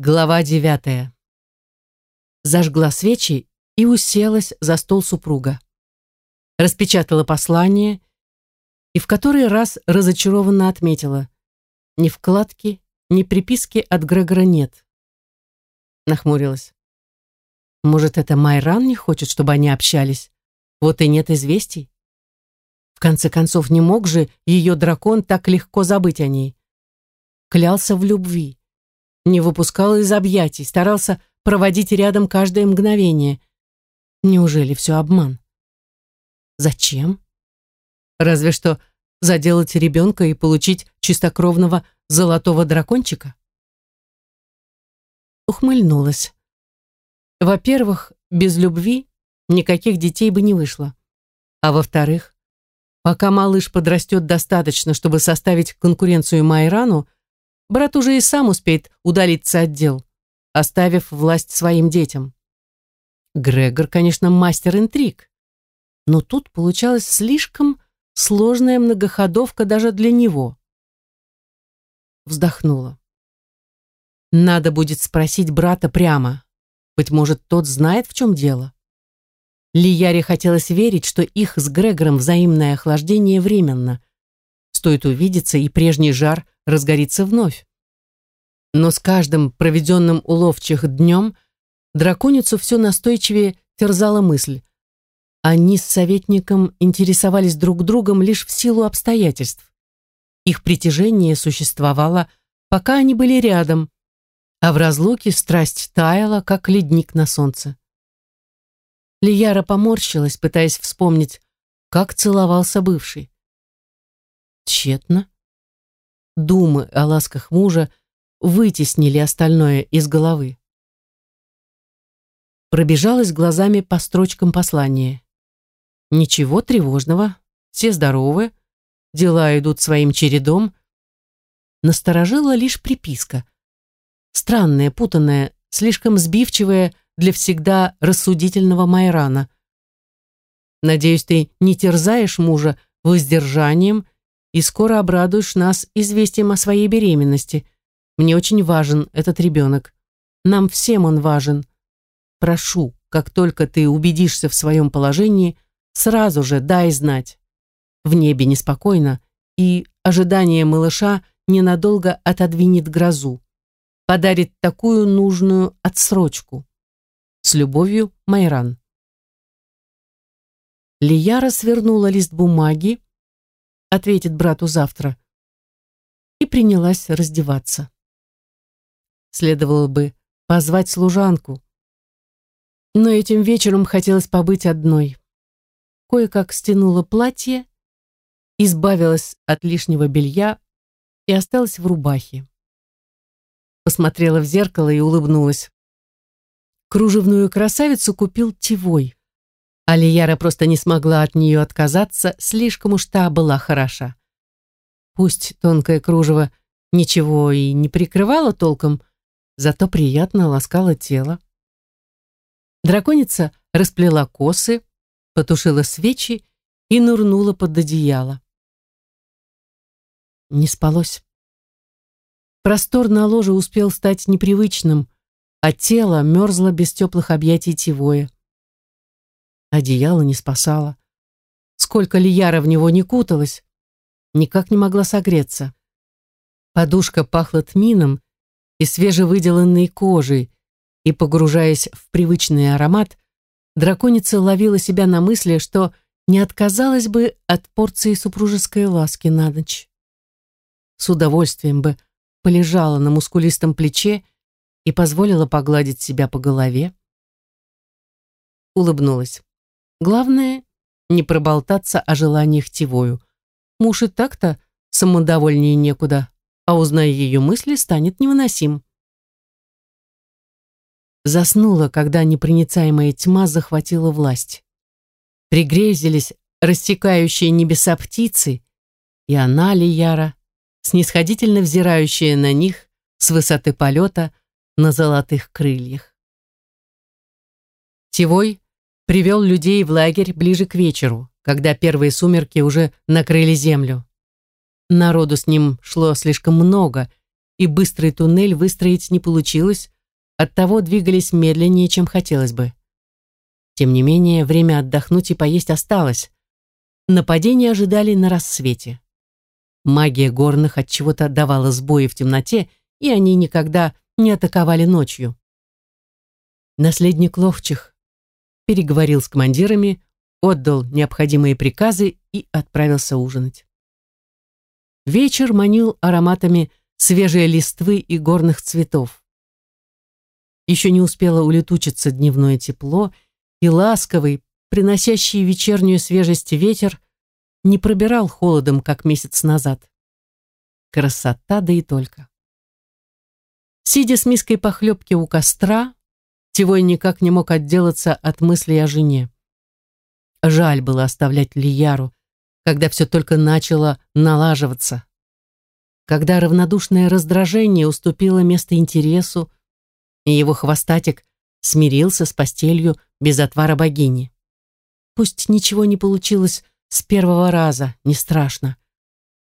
Глава девятая. Зажгла свечи и уселась за стол супруга. Распечатала послание и в который раз разочарованно отметила. Ни вкладки, ни приписки от Грегора нет. Нахмурилась. Может, это Майран не хочет, чтобы они общались? Вот и нет известий. В конце концов, не мог же ее дракон так легко забыть о ней. Клялся в любви не выпускал из объятий, старался проводить рядом каждое мгновение. Неужели все обман? Зачем? Разве что заделать ребенка и получить чистокровного золотого дракончика? Ухмыльнулась. Во-первых, без любви никаких детей бы не вышло. А во-вторых, пока малыш подрастет достаточно, чтобы составить конкуренцию Майрану, брат уже и сам успеет удалиться от дел, оставив власть своим детям. Грегор, конечно, мастер интриг, но тут получалась слишком сложная многоходовка даже для него. Вздохнула. Надо будет спросить брата прямо. Быть может, тот знает, в чем дело. Лияре хотелось верить, что их с Грегором взаимное охлаждение временно. Стоит увидеться, и прежний жар разгорится вновь. Но с каждым проведенным у ловчих днем драконицу все настойчивее терзала мысль. Они с советником интересовались друг другом лишь в силу обстоятельств. Их притяжение существовало, пока они были рядом, а в разлуке страсть таяла, как ледник на солнце. Лияра поморщилась, пытаясь вспомнить, как целовался бывший. Тщетно. Думы о ласках мужа вытеснили остальное из головы. Пробежалась глазами по строчкам послания. Ничего тревожного, все здоровы, дела идут своим чередом. Насторожила лишь приписка. Странная, путанная, слишком сбивчивая для всегда рассудительного Майрана. Надеюсь, ты не терзаешь мужа воздержанием и скоро обрадуешь нас известием о своей беременности. Мне очень важен этот ребенок. Нам всем он важен. Прошу, как только ты убедишься в своем положении, сразу же дай знать. В небе неспокойно, и ожидание малыша ненадолго отодвинет грозу. Подарит такую нужную отсрочку. С любовью, Майран. Лияра свернула лист бумаги, ответит брату завтра, и принялась раздеваться. Следовало бы позвать служанку. Но этим вечером хотелось побыть одной. Кое-как стянула платье, избавилась от лишнего белья и осталась в рубахе. Посмотрела в зеркало и улыбнулась. Кружевную красавицу купил Тивой. Алияра просто не смогла от нее отказаться, слишком уж та была хороша. Пусть тонкое кружево ничего и не прикрывало толком, зато приятно ласкало тело. Драконица расплела косы, потушила свечи и нырнула под одеяло. Не спалось. Простор на ложе успел стать непривычным, а тело мерзло без теплых объятий Тивоя. Одеяло не спасало. Сколько Лияра в него не куталась, никак не могла согреться. Подушка пахла тмином и свежевыделанной кожей, и, погружаясь в привычный аромат, драконица ловила себя на мысли, что не отказалась бы от порции супружеской ласки на ночь. С удовольствием бы полежала на мускулистом плече и позволила погладить себя по голове. Улыбнулась. Главное, не проболтаться о желаниях Тивою. Муж и так-то самодовольнее некуда, а узная ее мысли, станет невыносим. Заснула, когда непроницаемая тьма захватила власть. Пригрезились растекающие небеса птицы, и она, Лияра, снисходительно взирающая на них с высоты полета на золотых крыльях. Тивой привел людей в лагерь ближе к вечеру, когда первые сумерки уже накрыли землю. Народу с ним шло слишком много, и быстрый туннель выстроить не получилось, оттого двигались медленнее, чем хотелось бы. Тем не менее, время отдохнуть и поесть осталось. Нападение ожидали на рассвете. Магия горных от чего-то давала сбои в темноте, и они никогда не атаковали ночью. Наследник Ловчих переговорил с командирами, отдал необходимые приказы и отправился ужинать. Вечер манил ароматами свежей листвы и горных цветов. Еще не успело улетучиться дневное тепло, и ласковый, приносящий вечернюю свежесть ветер, не пробирал холодом, как месяц назад. Красота, да и только. Сидя с миской похлебки у костра, Тивой никак не мог отделаться от мыслей о жене. Жаль было оставлять Лияру, когда все только начало налаживаться. Когда равнодушное раздражение уступило место интересу, и его хвостатик смирился с постелью без отвара богини. Пусть ничего не получилось с первого раза, не страшно.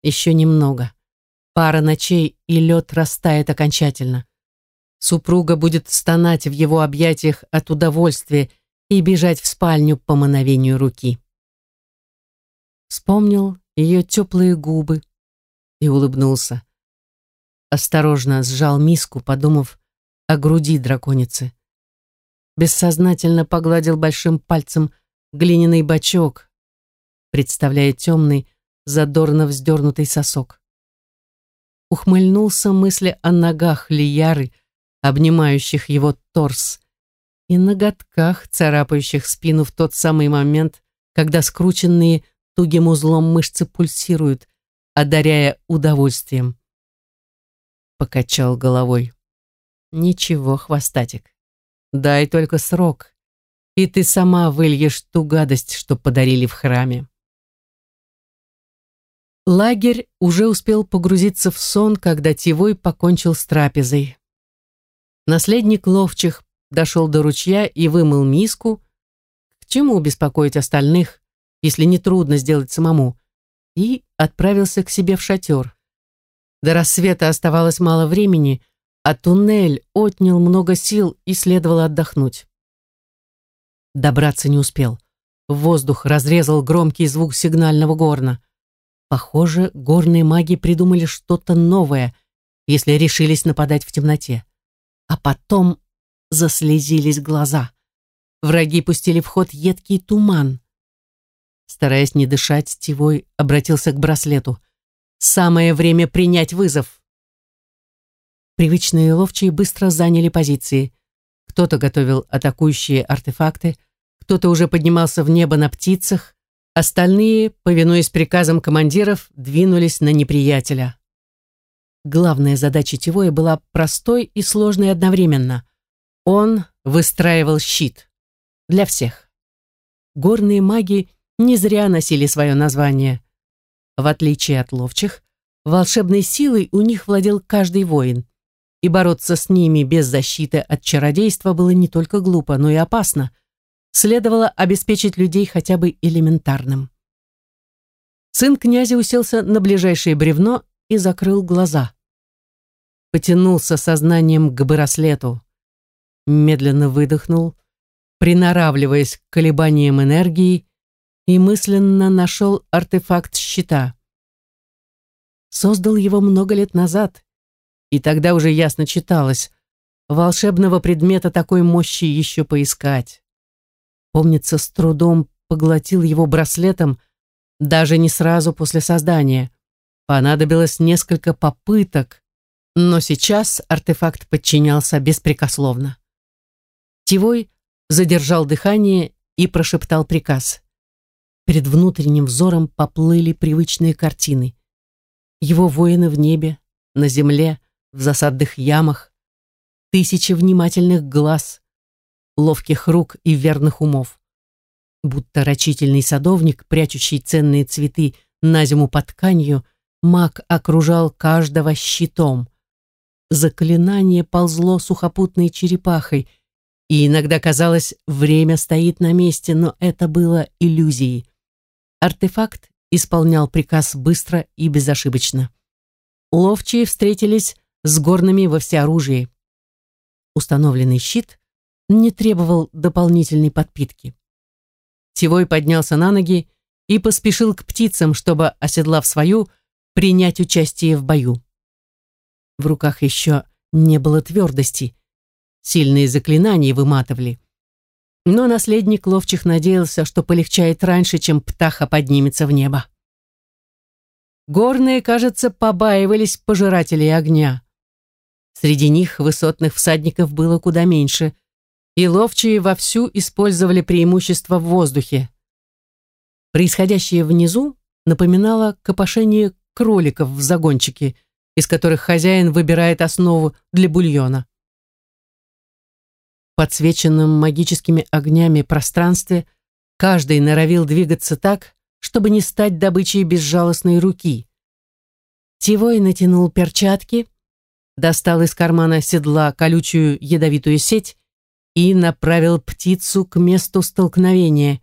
Еще немного. Пара ночей, и лед растает окончательно. Супруга будет стонать в его объятиях от удовольствия и бежать в спальню по мановению руки. Вспомнил ее теплые губы и улыбнулся. Осторожно сжал миску, подумав о груди драконицы. Бессознательно погладил большим пальцем глиняный бачок, представляя темный, задорно вздернутый сосок. Ухмыльнулся мысли о ногах Лияры, обнимающих его торс, и ноготках, царапающих спину в тот самый момент, когда скрученные тугим узлом мышцы пульсируют, одаряя удовольствием. Покачал головой. Ничего, хвостатик. Дай только срок, и ты сама выльешь ту гадость, что подарили в храме. Лагерь уже успел погрузиться в сон, когда Тивой покончил с трапезой. Наследник ловчих дошел до ручья и вымыл миску. К чему беспокоить остальных, если не трудно сделать самому? И отправился к себе в шатер. До рассвета оставалось мало времени, а туннель отнял много сил и следовало отдохнуть. Добраться не успел. воздух разрезал громкий звук сигнального горна. Похоже, горные маги придумали что-то новое, если решились нападать в темноте. А потом заслезились глаза. Враги пустили в ход едкий туман. Стараясь не дышать, Тивой обратился к браслету. «Самое время принять вызов!» Привычные ловчие быстро заняли позиции. Кто-то готовил атакующие артефакты, кто-то уже поднимался в небо на птицах, остальные, повинуясь приказам командиров, двинулись на неприятеля. Главная задача Тивоя была простой и сложной одновременно. Он выстраивал щит. Для всех. Горные маги не зря носили свое название. В отличие от ловчих, волшебной силой у них владел каждый воин. И бороться с ними без защиты от чародейства было не только глупо, но и опасно. Следовало обеспечить людей хотя бы элементарным. Сын князя уселся на ближайшее бревно и закрыл глаза. Потянулся сознанием к браслету. Медленно выдохнул, приноравливаясь к колебаниям энергии, и мысленно нашел артефакт щита. Создал его много лет назад, и тогда уже ясно читалось, волшебного предмета такой мощи еще поискать. Помнится, с трудом поглотил его браслетом, даже не сразу после создания. Понадобилось несколько попыток, но сейчас артефакт подчинялся беспрекословно. Тивой задержал дыхание и прошептал приказ. Перед внутренним взором поплыли привычные картины. Его воины в небе, на земле, в засадных ямах, тысячи внимательных глаз, ловких рук и верных умов. Будто рачительный садовник, прячущий ценные цветы на зиму под тканью, маг окружал каждого щитом. Заклинание ползло сухопутной черепахой, и иногда казалось, время стоит на месте, но это было иллюзией. Артефакт исполнял приказ быстро и безошибочно. Ловчие встретились с горными во всеоружии. Установленный щит не требовал дополнительной подпитки. Тивой поднялся на ноги и поспешил к птицам, чтобы, оседлав свою, принять участие в бою. В руках еще не было твердости, сильные заклинания выматывали. Но наследник ловчих надеялся, что полегчает раньше, чем птаха поднимется в небо. Горные, кажется, побаивались пожирателей огня. Среди них высотных всадников было куда меньше, и ловчие вовсю использовали преимущество в воздухе. Происходящее внизу напоминало копошение кроликов в загончике, из которых хозяин выбирает основу для бульона. В подсвеченном магическими огнями пространстве каждый норовил двигаться так, чтобы не стать добычей безжалостной руки. Тивой натянул перчатки, достал из кармана седла колючую ядовитую сеть и направил птицу к месту столкновения.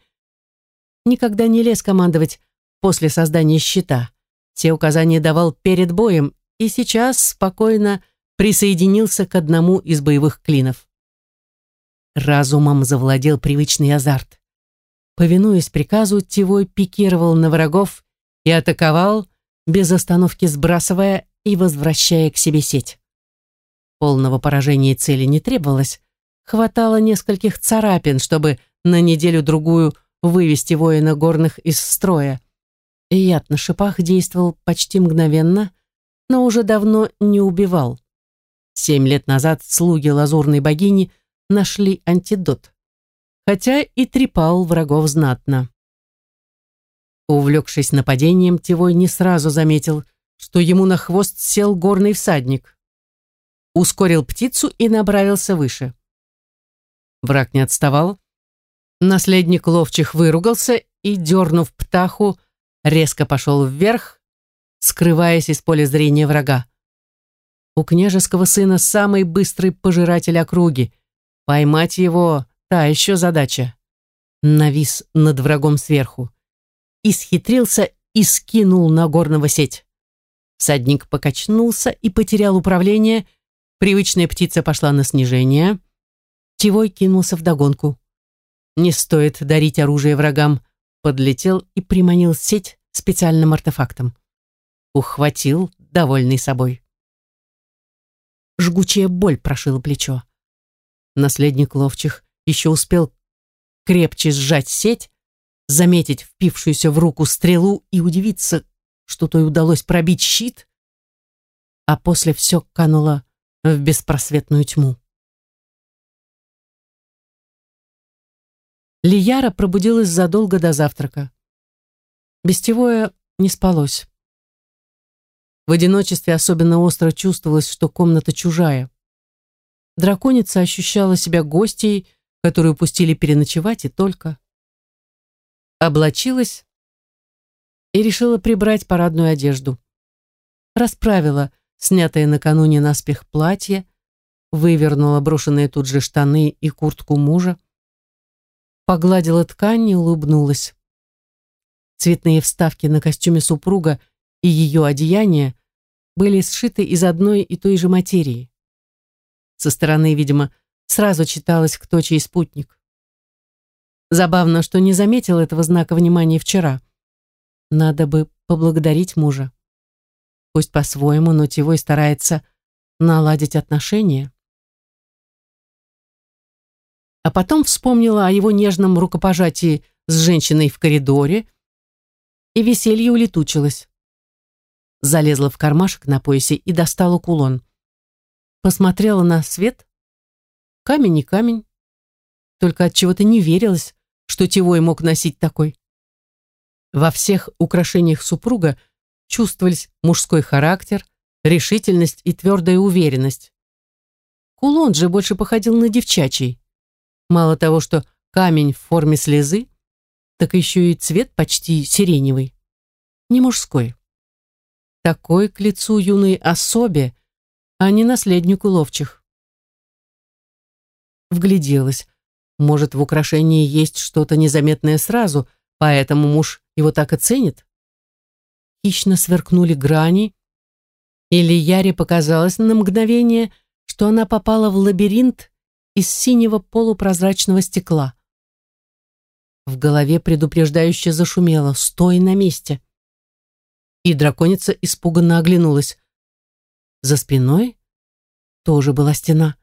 Никогда не лез командовать после создания щита. Все указания давал перед боем и сейчас спокойно присоединился к одному из боевых клинов. Разумом завладел привычный азарт. Повинуясь приказу, Тивой пикировал на врагов и атаковал, без остановки сбрасывая и возвращая к себе сеть. Полного поражения цели не требовалось. Хватало нескольких царапин, чтобы на неделю-другую вывести воина горных из строя. Яд на шипах действовал почти мгновенно, но уже давно не убивал. Семь лет назад слуги лазурной богини нашли антидот, хотя и трепал врагов знатно. Увлекшись нападением, Тивой не сразу заметил, что ему на хвост сел горный всадник ускорил птицу и направился выше. Враг не отставал. Наследник ловчих выругался и, дернув птаху, резко пошел вверх, скрываясь из поля зрения врага. У княжеского сына самый быстрый пожиратель округи. Поймать его — та еще задача. Навис над врагом сверху. Исхитрился и скинул на горного сеть. Садник покачнулся и потерял управление — Привычная птица пошла на снижение. Тивой кинулся в догонку. Не стоит дарить оружие врагам. Подлетел и приманил сеть специальным артефактом. Ухватил, довольный собой. Жгучая боль прошила плечо. Наследник ловчих еще успел крепче сжать сеть, заметить впившуюся в руку стрелу и удивиться, что той удалось пробить щит, а после все кануло в беспросветную тьму. Лияра пробудилась задолго до завтрака. Бестевое не спалось. В одиночестве особенно остро чувствовалось, что комната чужая. Драконица ощущала себя гостьей, которую пустили переночевать и только. Облачилась и решила прибрать парадную одежду. Расправила снятое накануне наспех платье, вывернула брошенные тут же штаны и куртку мужа, погладила ткань и улыбнулась. Цветные вставки на костюме супруга и ее одеяние были сшиты из одной и той же материи. Со стороны, видимо, сразу читалось, кто чей спутник. Забавно, что не заметил этого знака внимания вчера. Надо бы поблагодарить мужа. Пусть по-своему, но Тивой старается наладить отношения. А потом вспомнила о его нежном рукопожатии с женщиной в коридоре, и веселье улетучилось. Залезла в кармашек на поясе и достала кулон. Посмотрела на свет. Камень не камень. Только от чего-то не верилось, что Тивой мог носить такой. Во всех украшениях супруга – чувствовались мужской характер, решительность и твердая уверенность. Кулон же больше походил на девчачий. Мало того, что камень в форме слезы, так еще и цвет почти сиреневый. Не мужской. Такой к лицу юной особе, а не наследнику ловчих. Вгляделась. Может, в украшении есть что-то незаметное сразу, поэтому муж его так и ценит? хищно сверкнули грани, Или Яре показалось на мгновение, что она попала в лабиринт из синего полупрозрачного стекла. В голове предупреждающе зашумело «Стой на месте!» И драконица испуганно оглянулась. За спиной тоже была стена.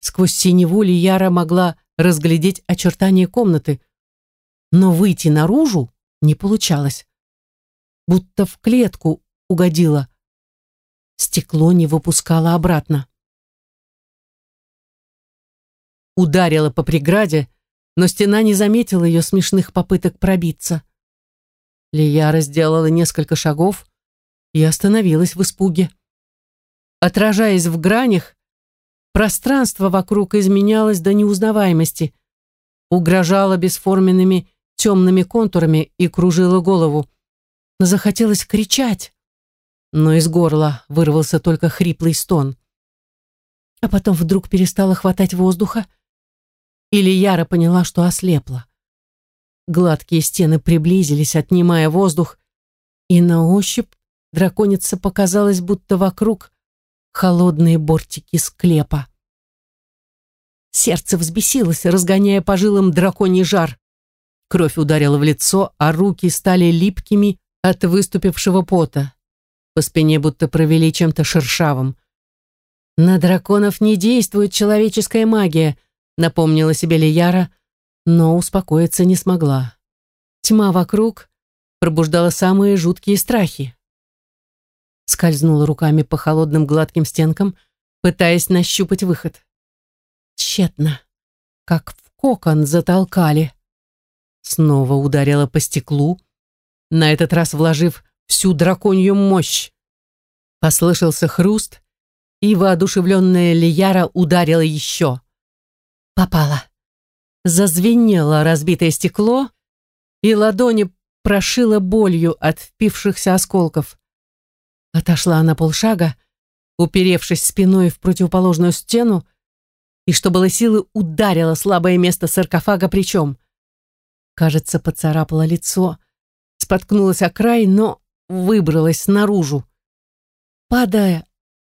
Сквозь синеву Лияра могла разглядеть очертания комнаты, но выйти наружу не получалось. Будто в клетку угодила. Стекло не выпускало обратно. Ударила по преграде, но стена не заметила ее смешных попыток пробиться. Лияра сделала несколько шагов и остановилась в испуге. Отражаясь в гранях, пространство вокруг изменялось до неузнаваемости, угрожало бесформенными темными контурами и кружило голову. Захотелось кричать, но из горла вырвался только хриплый стон. А потом вдруг перестало хватать воздуха, или Яра поняла, что ослепла. Гладкие стены приблизились, отнимая воздух, и на ощупь драконица показалось, будто вокруг холодные бортики склепа. Сердце взбесилось, разгоняя по жилам драконий жар. Кровь ударила в лицо, а руки стали липкими от выступившего пота. По спине будто провели чем-то шершавым. На драконов не действует человеческая магия, напомнила себе Лияра, но успокоиться не смогла. Тьма вокруг пробуждала самые жуткие страхи. Скользнула руками по холодным гладким стенкам, пытаясь нащупать выход. Тщетно, как в кокон затолкали. Снова ударила по стеклу, на этот раз вложив всю драконью мощь. Послышался хруст, и воодушевленная Лияра ударила еще. Попала. Зазвенело разбитое стекло, и ладони прошила болью от впившихся осколков. Отошла на полшага, уперевшись спиной в противоположную стену, и, что было силы, ударила слабое место саркофага плечом. Кажется, поцарапала лицо, споткнулась о край, но выбралась наружу. Падая,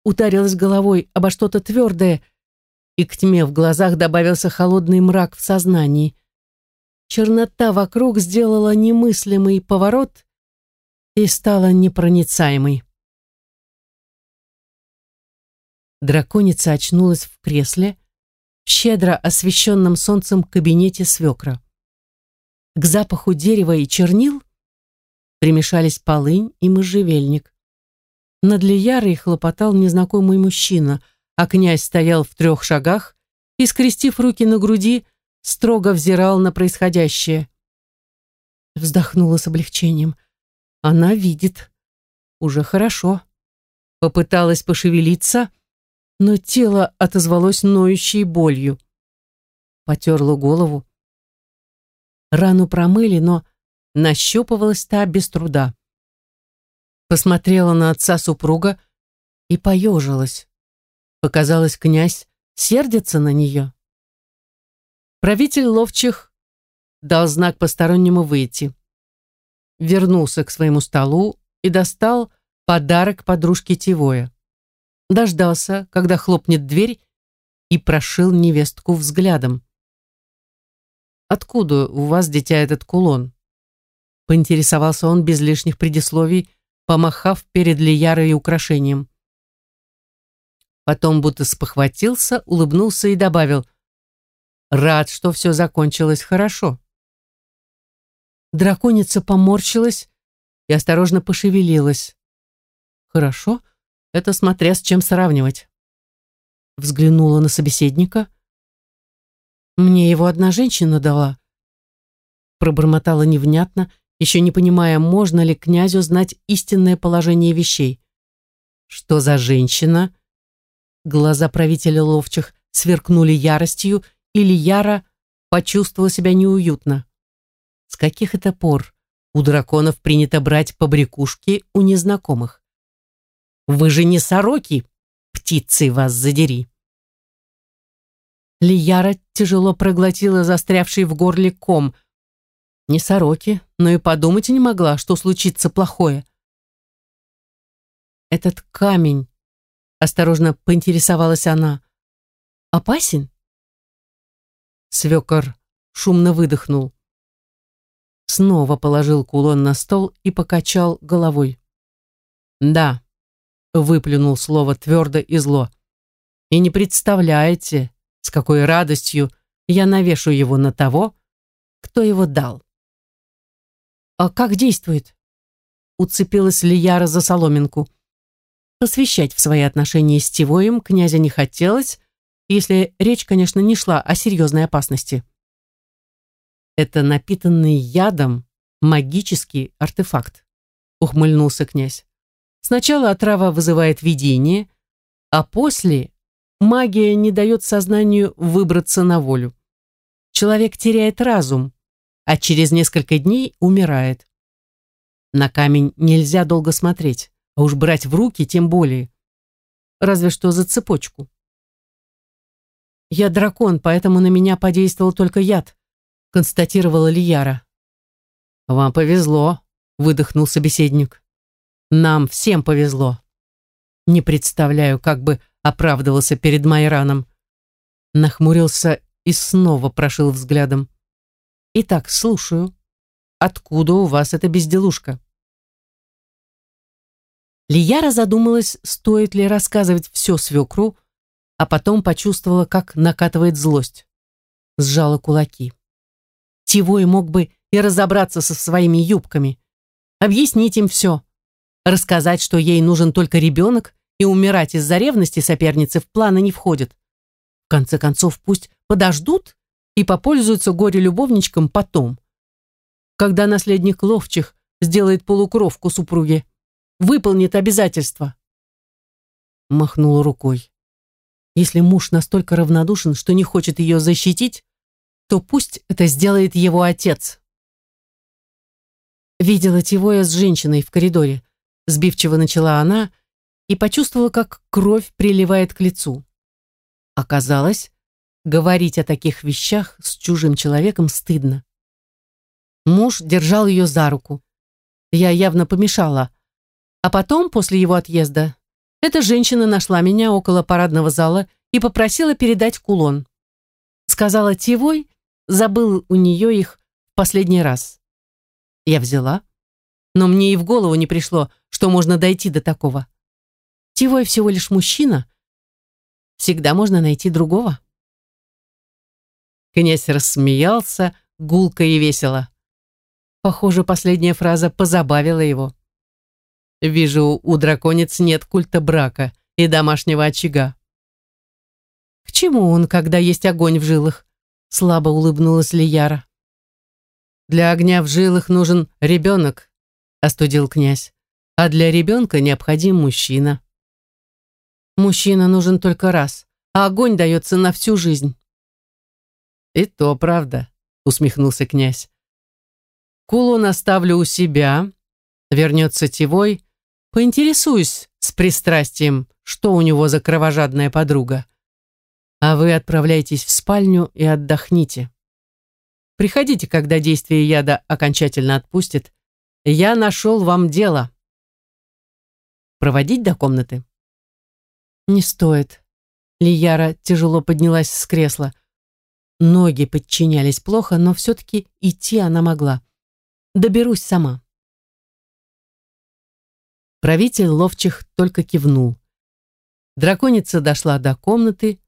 ударилась головой обо что-то твердое, и к тьме в глазах добавился холодный мрак в сознании. Чернота вокруг сделала немыслимый поворот и стала непроницаемой. Драконица очнулась в кресле, в щедро освещенном солнцем кабинете свекра. К запаху дерева и чернил примешались полынь и можжевельник. Над Лиярой хлопотал незнакомый мужчина — а князь стоял в трех шагах и, скрестив руки на груди, строго взирал на происходящее. Вздохнула с облегчением. Она видит. Уже хорошо. Попыталась пошевелиться, но тело отозвалось ноющей болью. Потерла голову. Рану промыли, но нащупывалась та без труда. Посмотрела на отца супруга и поежилась. Показалось, князь сердится на нее. Правитель ловчих дал знак постороннему выйти. Вернулся к своему столу и достал подарок подружке Тивоя. Дождался, когда хлопнет дверь, и прошил невестку взглядом. «Откуда у вас, дитя, этот кулон?» Поинтересовался он без лишних предисловий, помахав перед Лиярой украшением. Потом будто спохватился, улыбнулся и добавил «Рад, что все закончилось хорошо». Драконица поморщилась и осторожно пошевелилась. «Хорошо, это смотря с чем сравнивать». Взглянула на собеседника. «Мне его одна женщина дала». Пробормотала невнятно, еще не понимая, можно ли князю знать истинное положение вещей. «Что за женщина?» Глаза правителя ловчих сверкнули яростью, или Яра почувствовала себя неуютно. С каких это пор у драконов принято брать побрякушки у незнакомых? Вы же не сороки, птицы вас задери. Лияра тяжело проглотила застрявший в горле ком. Не сороки, но и подумать не могла, что случится плохое. этот камень?» Осторожно поинтересовалась она. «Опасен?» Свекор шумно выдохнул. Снова положил кулон на стол и покачал головой. «Да», — выплюнул слово твердо и зло. «И не представляете, с какой радостью я навешу его на того, кто его дал». «А как действует?» Уцепилась Лияра за соломинку. Посвящать в свои отношения с Тивоем князя не хотелось, если речь, конечно, не шла о серьезной опасности. «Это напитанный ядом магический артефакт», — ухмыльнулся князь. «Сначала отрава вызывает видение, а после магия не дает сознанию выбраться на волю. Человек теряет разум, а через несколько дней умирает. На камень нельзя долго смотреть, а уж брать в руки тем более. Разве что за цепочку. «Я дракон, поэтому на меня подействовал только яд», констатировала Лияра. «Вам повезло», — выдохнул собеседник. «Нам всем повезло. Не представляю, как бы оправдывался перед Майраном». Нахмурился и снова прошил взглядом. «Итак, слушаю. Откуда у вас эта безделушка?» Лияра задумалась, стоит ли рассказывать все свекру, а потом почувствовала, как накатывает злость. Сжала кулаки. Тивой мог бы и разобраться со своими юбками, объяснить им все, рассказать, что ей нужен только ребенок, и умирать из-за ревности соперницы в планы не входит. В конце концов, пусть подождут и попользуются горе-любовничком потом, когда наследник ловчих сделает полукровку супруге, выполнит обязательства. Махнула рукой. Если муж настолько равнодушен, что не хочет ее защитить, то пусть это сделает его отец. Видела Тивоя с женщиной в коридоре. Сбивчиво начала она и почувствовала, как кровь приливает к лицу. Оказалось, говорить о таких вещах с чужим человеком стыдно. Муж держал ее за руку. Я явно помешала. А потом, после его отъезда, эта женщина нашла меня около парадного зала и попросила передать кулон. Сказала, Тивой забыл у нее их в последний раз. Я взяла, но мне и в голову не пришло, что можно дойти до такого. Тивой всего лишь мужчина. Всегда можно найти другого. Князь рассмеялся, гулко и весело. Похоже, последняя фраза позабавила его. Вижу, у драконец нет культа брака и домашнего очага. К чему он, когда есть огонь в жилах? Слабо улыбнулась Лияра. Для огня в жилах нужен ребенок, остудил князь. А для ребенка необходим мужчина. Мужчина нужен только раз, а огонь дается на всю жизнь. И то правда, усмехнулся князь. Кулон оставлю у себя, вернется Тивой, Поинтересуюсь с пристрастием, что у него за кровожадная подруга. А вы отправляйтесь в спальню и отдохните. Приходите, когда действие яда окончательно отпустит. Я нашел вам дело. Проводить до комнаты? Не стоит. Лияра тяжело поднялась с кресла. Ноги подчинялись плохо, но все-таки идти она могла. Доберусь сама. Правитель ловчих только кивнул. Драконица дошла до комнаты,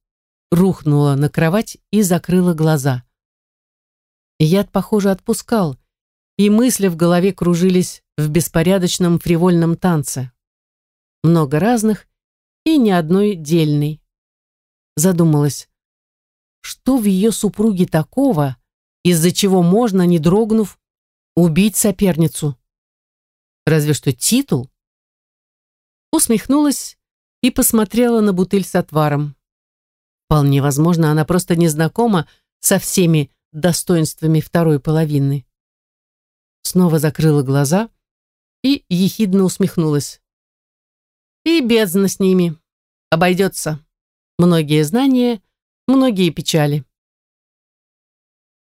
рухнула на кровать и закрыла глаза. Яд, похоже, отпускал, и мысли в голове кружились в беспорядочном фривольном танце. Много разных и ни одной дельной. Задумалась, что в ее супруге такого, из-за чего можно, не дрогнув, убить соперницу? Разве что титул? Усмехнулась и посмотрела на бутыль с отваром. Вполне возможно, она просто не знакома со всеми достоинствами второй половины. Снова закрыла глаза и ехидно усмехнулась. И бездна с ними. Обойдется. Многие знания, многие печали.